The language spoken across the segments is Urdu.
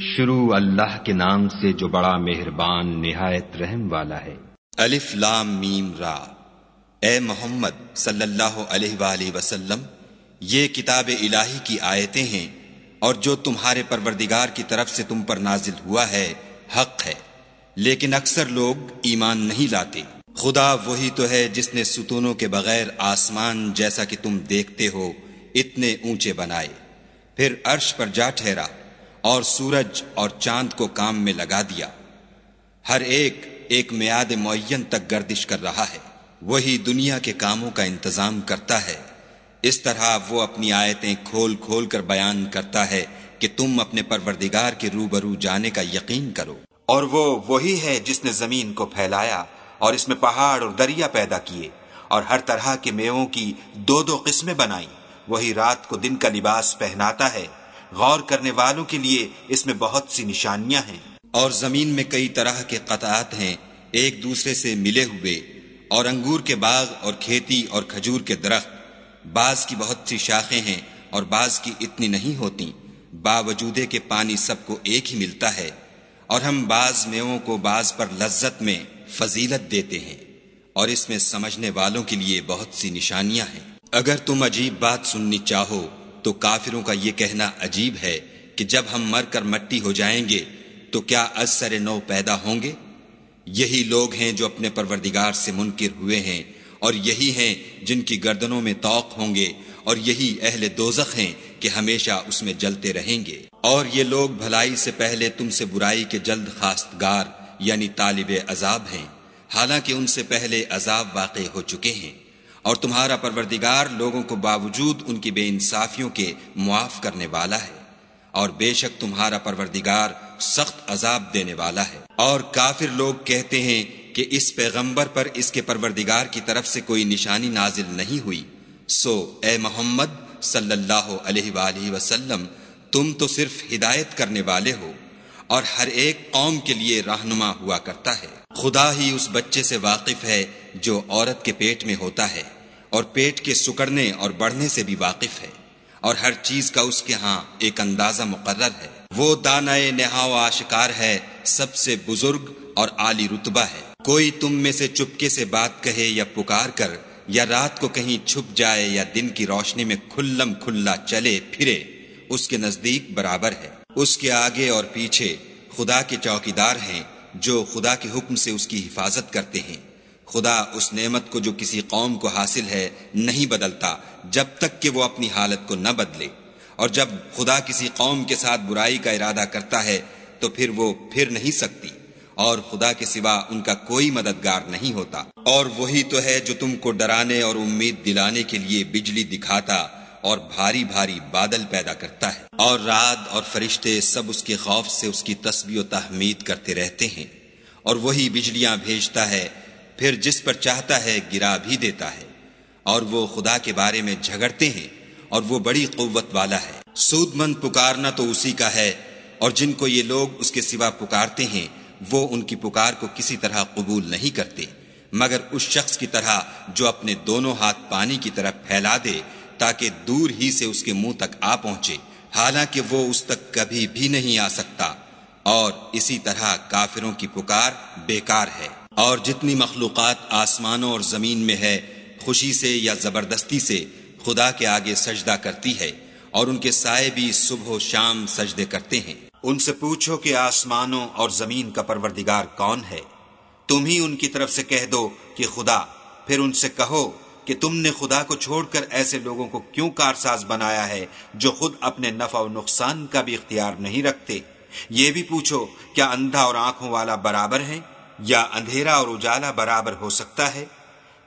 شروع اللہ کے نام سے جو بڑا مہربان نہایت رحم والا ہے۔ الف لام میم را۔ اے محمد صلی اللہ علیہ وآلہ وسلم، یہ کتاب الہی کی آیتیں ہیں اور جو تمہارے پروردگار کی طرف سے تم پر نازل ہوا ہے، حق ہے۔ لیکن اکثر لوگ ایمان نہیں لاتے۔ خدا وہی تو ہے جس نے ستونوں کے بغیر آسمان جیسا کہ تم دیکھتے ہو، اتنے اونچے بنائے۔ پھر عرش پر جا ٹھہرا۔ اور سورج اور چاند کو کام میں لگا دیا۔ ہر ایک ایک میاد معین تک گردش کر رہا ہے۔ وہی دنیا کے کاموں کا انتظام کرتا ہے۔ اس طرح وہ اپنی آیتیں کھول کھول کر بیان کرتا ہے کہ تم اپنے پروردگار کے روبرو جانے کا یقین کرو۔ اور وہ وہی ہے جس نے زمین کو پھیلایا اور اس میں پہاڑ اور دریا پیدا کیے اور ہر طرح کے میووں کی دو دو قسمیں بنائی وہی رات کو دن کا لباس پہناتا ہے غور کرنے والوں کے لیے اس میں بہت سی نشانیاں ہیں۔ اور زمین میں کئی طرح کے قطعات ہیں، ایک دوسرے سے ملے ہوئے۔ اور انگور کے باغ اور کھیتی اور کھجور کے درخت، بعض کی بہت سی شاخیں ہیں اور بعض کی اتنی نہیں ہوتی۔ باوجود کے پانی سب کو ایک ہی ملتا ہے، اور ہم بعض میووں کو بعض پر لذت میں فضیلت دیتے ہیں۔ اور اس میں سمجھنے والوں کے لیے بہت سی نشانیاں ہیں۔ اگر تم عجیب بات سننی چاہو تو کافروں کا یہ کہنا عجیب ہے کہ جب ہم مر کر مٹی ہو جائیں گے تو کیا اثر نو پیدا ہوں گے؟ یہی لوگ ہیں جو اپنے پروردگار سے منکر ہوئے ہیں اور یہی ہیں جن کی گردنوں میں توق ہوں گے اور یہی اہل دوزخ ہیں کہ ہمیشہ اس میں جلتے رہیں گے۔ اور یہ لوگ بھلائی سے پہلے تم سے برائی کے جلد خاستگار یعنی طالب عذاب ہیں۔ حالانکہ ان سے پہلے عذاب واقع ہو چکے ہیں۔ اور تمہارا پروردگار لوگوں کو باوجود ان کی بے انصافیوں کے معاف کرنے والا ہے اور بے شک تمہارا پروردگار سخت عذاب دینے والا ہے۔ اور کافر لوگ کہتے ہیں کہ اس پیغمبر پر اس کے پروردگار کی طرف سے کوئی نشانی نازل نہیں ہوئی۔ سو اے محمد صلی اللہ علیہ وآلہ وسلم، تم تو صرف ہدایت کرنے والے ہو اور ہر ایک قوم کے لیے رہنما ہوا کرتا ہے۔ خدا ہی اس بچے سے واقف ہے جو عورت کے پیٹ میں ہوتا ہے۔ اور پیٹ کے سکڑنے اور بڑھنے سے بھی واقف ہے۔ اور ہر چیز کا اس کے ہاں ایک اندازہ مقرر ہے۔ وہ دانائے نہا و آشکار ہے، سب سے بزرگ اور عالی رتبہ ہے۔ کوئی تم میں سے چپکے سے بات کہے یا پکار کر، یا رات کو کہیں چھپ جائے یا دن کی روشنی میں کھلم کھلا چلے پھرے، اس کے نزدیک برابر ہے۔ اس کے آگے اور پیچھے خدا کے چوکیدار ہیں جو خدا کے حکم سے اس کی حفاظت کرتے ہیں۔ خدا اس نعمت کو جو کسی قوم کو حاصل ہے نہیں بدلتا جب تک کہ وہ اپنی حالت کو نہ بدلے۔ اور جب خدا کسی قوم کے ساتھ برائی کا ارادہ کرتا ہے تو پھر وہ پھر نہیں سکتی۔ اور خدا کے سوا ان کا کوئی مددگار نہیں ہوتا۔ اور وہی تو ہے جو تم کو ڈرانے اور امید دلانے کے لیے بجلی دکھاتا اور بھاری بھاری بادل پیدا کرتا ہے۔ اور رات اور فرشتے سب اس کے خوف سے اس کی تسبیح و تحمید کرتے رہتے ہیں۔ اور وہی بجلیاں بھیجتا ہے پھر جس پر چاہتا ہے گرا بھی دیتا ہے، اور وہ خدا کے بارے میں جھگڑتے ہیں، اور وہ بڑی قوت والا ہے۔ سود مند پکارنا تو اسی کا ہے، اور جن کو یہ لوگ اس کے سوا پکارتے ہیں، وہ ان کی پکار کو کسی طرح قبول نہیں کرتے۔ مگر اس شخص کی طرح جو اپنے دونوں ہاتھ پانی کی طرف پھیلا دے، تاکہ دور ہی سے اس کے منہ تک آ پہنچے۔ حالانکہ وہ اس تک کبھی بھی نہیں آ سکتا، اور اسی طرح کافروں کی پکار بیکار ہے۔ اور جتنی مخلوقات آسمانوں اور زمین میں ہے، خوشی سے یا زبردستی سے خدا کے آگے سجدہ کرتی ہے اور ان کے سائے بھی صبح و شام سجدے کرتے ہیں۔ ان سے پوچھو کہ آسمانوں اور زمین کا پروردگار کون ہے۔ تم ہی ان کی طرف سے کہہ دو کہ خدا۔ پھر ان سے کہو کہ تم نے خدا کو چھوڑ کر ایسے لوگوں کو کیوں کارساز بنایا ہے جو خود اپنے نفع و نقصان کا بھی اختیار نہیں رکھتے۔ یہ بھی پوچھو، کیا اندھا اور آنکھوں والا برابر ہے؟ یا اندھیرا اور اجالا برابر ہو سکتا ہے؟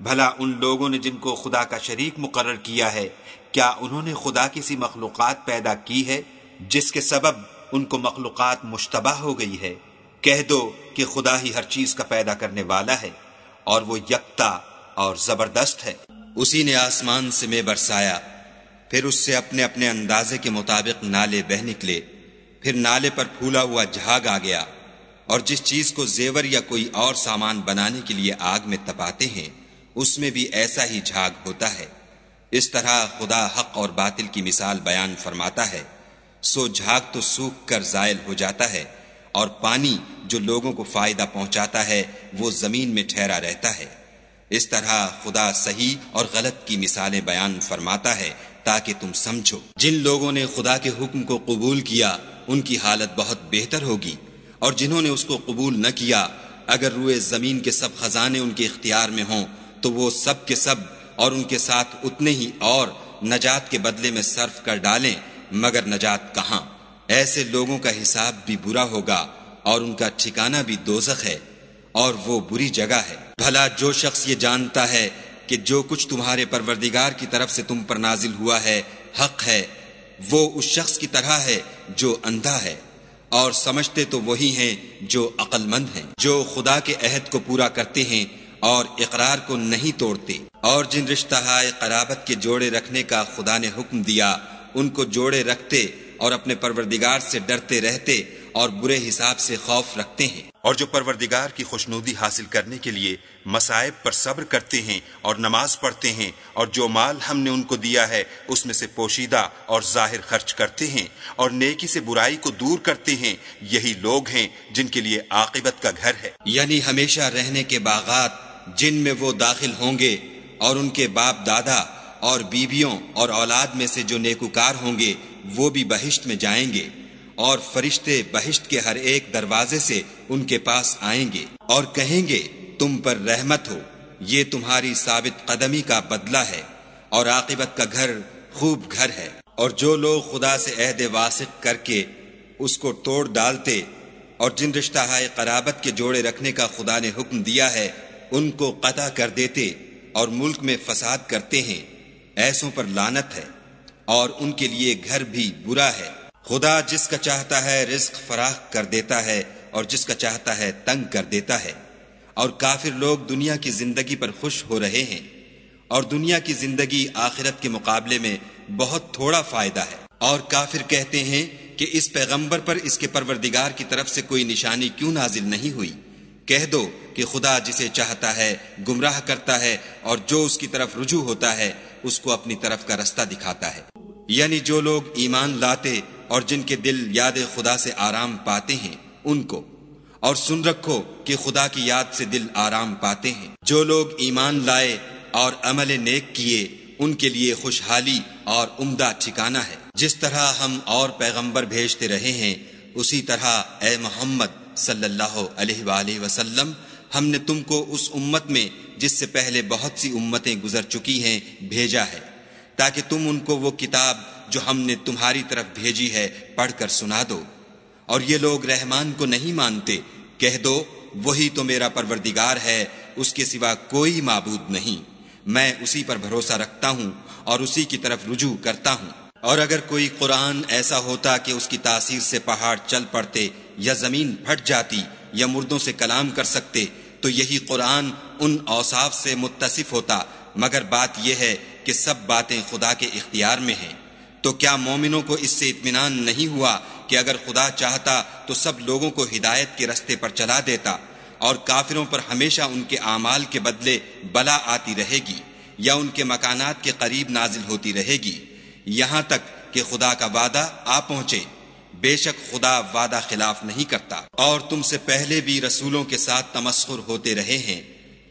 بھلا ان لوگوں نے جن کو خدا کا شریک مقرر کیا ہے، کیا انہوں نے خدا کی سی مخلوقات پیدا کی ہے، جس کے سبب ان کو مخلوقات مشتبہ ہو گئی ہے؟ کہہ دو کہ خدا ہی ہر چیز کا پیدا کرنے والا ہے اور وہ یکتا اور زبردست ہے۔ اسی نے آسمان سے میں برسایا، پھر اس سے اپنے اپنے اندازے کے مطابق نالے بہ نکلے، پھر نالے پر پھولا ہوا جھاگ آ گیا۔ اور جس چیز کو زیور یا کوئی اور سامان بنانے کے لیے آگ میں تپاتے ہیں، اس میں بھی ایسا ہی جھاگ ہوتا ہے۔ اس طرح خدا حق اور باطل کی مثال بیان فرماتا ہے۔ سو جھاگ تو سوکھ کر زائل ہو جاتا ہے اور پانی جو لوگوں کو فائدہ پہنچاتا ہے، وہ زمین میں ٹھہرا رہتا ہے۔ اس طرح خدا صحیح اور غلط کی مثالیں بیان فرماتا ہے تاکہ تم سمجھو۔ جن لوگوں نے خدا کے حکم کو قبول کیا، ان کی حالت بہت بہتر ہوگی۔ اور جنہوں نے اس کو قبول نہ کیا، اگر روئے زمین کے سب خزانے ان کے اختیار میں ہوں، تو وہ سب کے سب اور ان کے ساتھ اتنے ہی اور نجات کے بدلے میں صرف کر ڈالیں، مگر نجات کہاں؟ ایسے لوگوں کا حساب بھی برا ہوگا اور ان کا ٹھکانہ بھی دوزخ ہے اور وہ بری جگہ ہے۔ بھلا جو شخص یہ جانتا ہے کہ جو کچھ تمہارے پروردگار کی طرف سے تم پر نازل ہوا ہے، حق ہے، وہ اس شخص کی طرح ہے جو اندھا ہے۔ اور سمجھتے تو وہی ہیں جو عقل مند ہیں، جو خدا کے عہد کو پورا کرتے ہیں اور اقرار کو نہیں توڑتے۔ اور جن رشتہ قرابت کے جوڑے رکھنے کا خدا نے حکم دیا، ان کو جوڑے رکھتے اور اپنے پروردگار سے ڈرتے رہتے اور برے حساب سے خوف رکھتے ہیں۔ اور جو پروردگار کی خوشنودی حاصل کرنے کے لیے مسائب پر صبر کرتے ہیں اور نماز پڑھتے ہیں اور جو مال ہم نے ان کو دیا ہے اس میں سے پوشیدہ اور ظاہر خرچ کرتے ہیں اور نیکی سے برائی کو دور کرتے ہیں یہی لوگ ہیں جن کے لیے عاقبت کا گھر ہے۔ یعنی ہمیشہ رہنے کے باغات جن میں وہ داخل ہوں گے اور ان کے باپ دادا اور بیویوں اور اولاد میں سے جو نیکوکار ہوں گے وہ بھی بہشت میں جائیں گے۔ اور فرشتے بہشت کے ہر ایک دروازے سے ان کے پاس آئیں گے اور کہیں گے، تم پر رحمت ہو، یہ تمہاری ثابت قدمی کا بدلہ ہے اور عاقبت کا گھر خوب گھر ہے اور جو لوگ خدا سے عہد واسق کر کے اس کو توڑ ڈالتے اور جن رشتہ قرابت کے جوڑے رکھنے کا خدا نے حکم دیا ہے، ان کو قطع کر دیتے اور ملک میں فساد کرتے ہیں۔ ایسوں پر لانت ہے اور ان کے لیے گھر بھی برا ہے۔ خدا جس کا چاہتا ہے رزق فراخ کر دیتا ہے اور جس کا چاہتا ہے تنگ کر دیتا ہے۔ اور کافر لوگ دنیا کی زندگی پر خوش ہو رہے ہیں۔ اور دنیا کی زندگی آخرت کے مقابلے میں بہت تھوڑا فائدہ ہے۔ اور کافر کہتے ہیں کہ اس پیغمبر پر اس کے پروردگار کی طرف سے کوئی نشانی کیوں نازل نہیں ہوئی۔ کہہ دو کہ خدا جسے چاہتا ہے گمراہ کرتا ہے اور جو اس کی طرف رجوع ہوتا ہے، اس کو اپنی طرف کا رستہ دکھاتا ہے۔ یعنی جو لوگ ایمان لاتے اور جن کے دل یاد خدا سے آرام پاتے ہیں، ان کو۔ اور سن رکھو کہ خدا کی یاد سے دل آرام پاتے ہیں۔ جو لوگ ایمان لائے اور عمل نیک کیے، ان کے لیے خوشحالی اور عمدہ ٹھکانا ہے۔ جس طرح ہم اور پیغمبر بھیجتے رہے ہیں، اسی طرح اے محمد صلی اللہ علیہ وآلہ وسلم، ہم نے تم کو اس امت میں، جس سے پہلے بہت سی امتیں گزر چکی ہیں، بھیجا ہے۔ تاکہ تم ان کو وہ کتاب جو ہم نے تمہاری طرف بھیجی ہے، پڑھ کر سنا دو۔ اور یہ لوگ رحمان کو نہیں مانتے، کہہ دو، وہی تو میرا پروردگار ہے، اس کے سوا کوئی معبود نہیں۔ میں اسی پر بھروسہ رکھتا ہوں اور اسی کی طرف رجوع کرتا ہوں۔ اور اگر کوئی قرآن ایسا ہوتا کہ اس کی تاثیر سے پہاڑ چل پڑتے یا زمین پھٹ جاتی یا مردوں سے کلام کر سکتے، تو یہی قرآن ان اوصاف سے متصف ہوتا۔ مگر بات یہ ہے کہ سب باتیں خدا کے اختیار میں ہیں۔ تو کیا مومنوں کو اس سے اطمینان نہیں ہوا کہ اگر خدا چاہتا تو سب لوگوں کو ہدایت کے رستے پر چلا دیتا اور کافروں پر ہمیشہ ان کے اعمال کے بدلے بلا آتی رہے گی یا ان کے مکانات کے قریب نازل ہوتی رہے گی؟ یہاں تک کہ خدا کا وعدہ آ پہنچے۔ بے شک خدا وعدہ خلاف نہیں کرتا۔ اور تم سے پہلے بھی رسولوں کے ساتھ تمسخر ہوتے رہے ہیں۔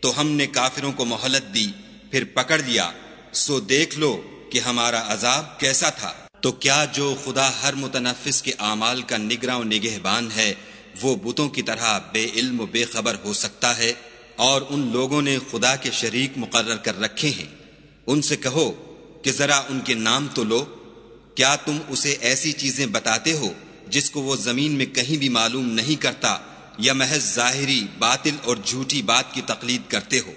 تو ہم نے کافروں کو مہلت دی، پھر پکڑ لیا۔ سو دیکھ لو۔ کہ ہمارا عذاب کیسا تھا۔ تو کیا جو خدا ہر متنفس کے اعمال کا نگراں و نگہبان ہے، وہ بتوں کی طرح بے علم و بے خبر ہو سکتا ہے؟ اور ان لوگوں نے خدا کے شریک مقرر کر رکھے ہیں۔ ان سے کہو کہ ذرا ان کے نام تو لو۔ کیا تم اسے ایسی چیزیں بتاتے ہو جس کو وہ زمین میں کہیں بھی معلوم نہیں کرتا، یا محض ظاہری باطل اور جھوٹی بات کی تقلید کرتے ہو؟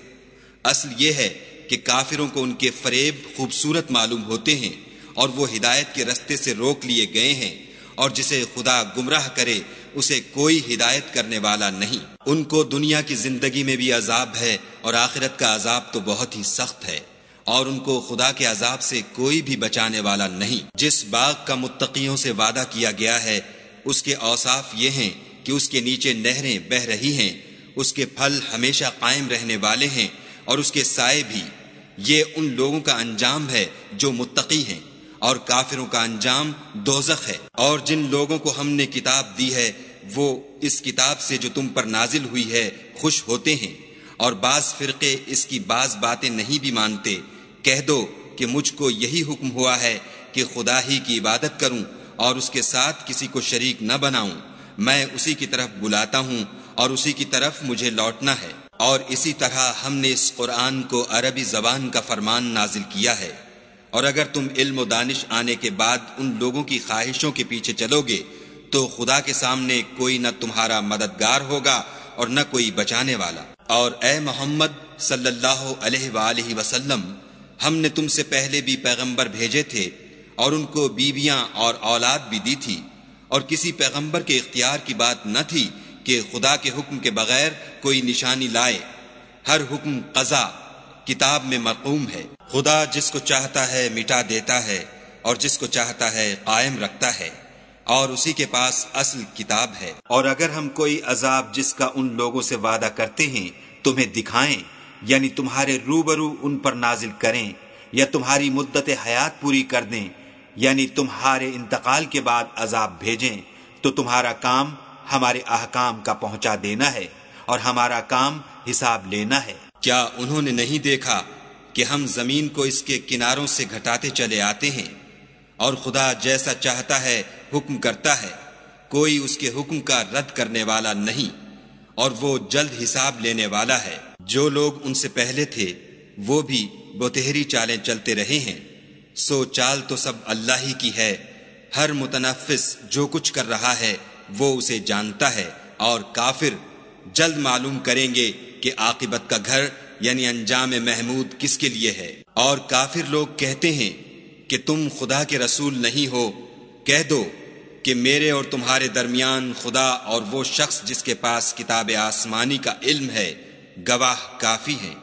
اصل یہ ہے کہ کافروں کو ان کے فریب خوبصورت معلوم ہوتے ہیں اور وہ ہدایت کے رستے سے روک لیے گئے ہیں اور جسے خدا گمراہ کرے، اسے کوئی ہدایت کرنے والا نہیں۔ ان کو دنیا کی زندگی میں بھی عذاب ہے اور آخرت کا عذاب تو بہت ہی سخت ہے۔ اور ان کو خدا کے عذاب سے کوئی بھی بچانے والا نہیں۔ جس باغ کا متقیوں سے وعدہ کیا گیا ہے، اس کے اوصاف یہ ہیں کہ اس کے نیچے نہریں بہ رہی ہیں، اس کے پھل ہمیشہ قائم رہنے والے ہیں اور اس کے سائے بھی یہ ان لوگوں کا انجام ہے جو متقی ہیں اور کافروں کا انجام دوزخ ہے اور جن لوگوں کو ہم نے کتاب دی ہے، وہ اس کتاب سے جو تم پر نازل ہوئی ہے، خوش ہوتے ہیں۔ اور بعض فرقے اس کی بعض باتیں نہیں بھی مانتے۔ کہہ دو کہ مجھ کو یہی حکم ہوا ہے کہ خدا ہی کی عبادت کروں اور اس کے ساتھ کسی کو شریک نہ بناؤں۔ میں اسی کی طرف بلاتا ہوں اور اسی کی طرف مجھے لوٹنا ہے۔ اور اسی طرح ہم نے اس قرآن کو عربی زبان کا فرمان نازل کیا ہے۔ اور اگر تم علم و دانش آنے کے بعد ان لوگوں کی خواہشوں کے پیچھے چلو گے، تو خدا کے سامنے کوئی نہ تمہارا مددگار ہوگا اور نہ کوئی بچانے والا۔ اور اے محمد صلی اللہ علیہ وآلہ وسلم، ہم نے تم سے پہلے بھی پیغمبر بھیجے تھے اور ان کو بیویاں اور اولاد بھی دی تھی۔ اور کسی پیغمبر کے اختیار کی بات نہ تھی کہ خدا کے حکم کے بغیر کوئی نشانی لائے، ہر حکم قضا، کتاب میں مقوم ہے۔ خدا جس کو چاہتا ہے مٹا دیتا ہے، اور جس کو چاہتا ہے قائم رکھتا ہے، اور اسی کے پاس اصل کتاب ہے۔ اور اگر ہم کوئی عذاب جس کا ان لوگوں سے وعدہ کرتے ہیں، تمہیں دکھائیں یعنی تمہارے روبرو ان پر نازل کریں، یا تمہاری مدت حیات پوری کر دیں یعنی تمہارے انتقال کے بعد عذاب بھیجیں، تو تمہارا کام ہمارے احکام کا پہنچا دینا ہے۔ اور ہمارا کام حساب لینا ہے۔ کیا انہوں نے نہیں دیکھا کہ ہم زمین کو اس کے کناروں سے گھٹاتے چلے آتے ہیں اور خدا جیسا چاہتا ہے حکم کرتا ہے، کوئی اس کے حکم کا رد کرنے والا نہیں اور وہ جلد حساب لینے والا ہے۔ جو لوگ ان سے پہلے تھے، وہ بھی بتہری چالیں چلتے رہے ہیں۔ سو چال تو سب اللہ ہی کی ہے۔ ہر متنفس جو کچھ کر رہا ہے، وہ اسے جانتا ہے اور کافر جلد معلوم کریں گے کہ عاقبت کا گھر یعنی انجام محمود کس کے لیے ہے۔ اور کافر لوگ کہتے ہیں کہ تم خدا کے رسول نہیں ہو۔ کہہ دو کہ میرے اور تمہارے درمیان خدا اور وہ شخص جس کے پاس کتاب آسمانی کا علم ہے، گواہ کافی ہیں۔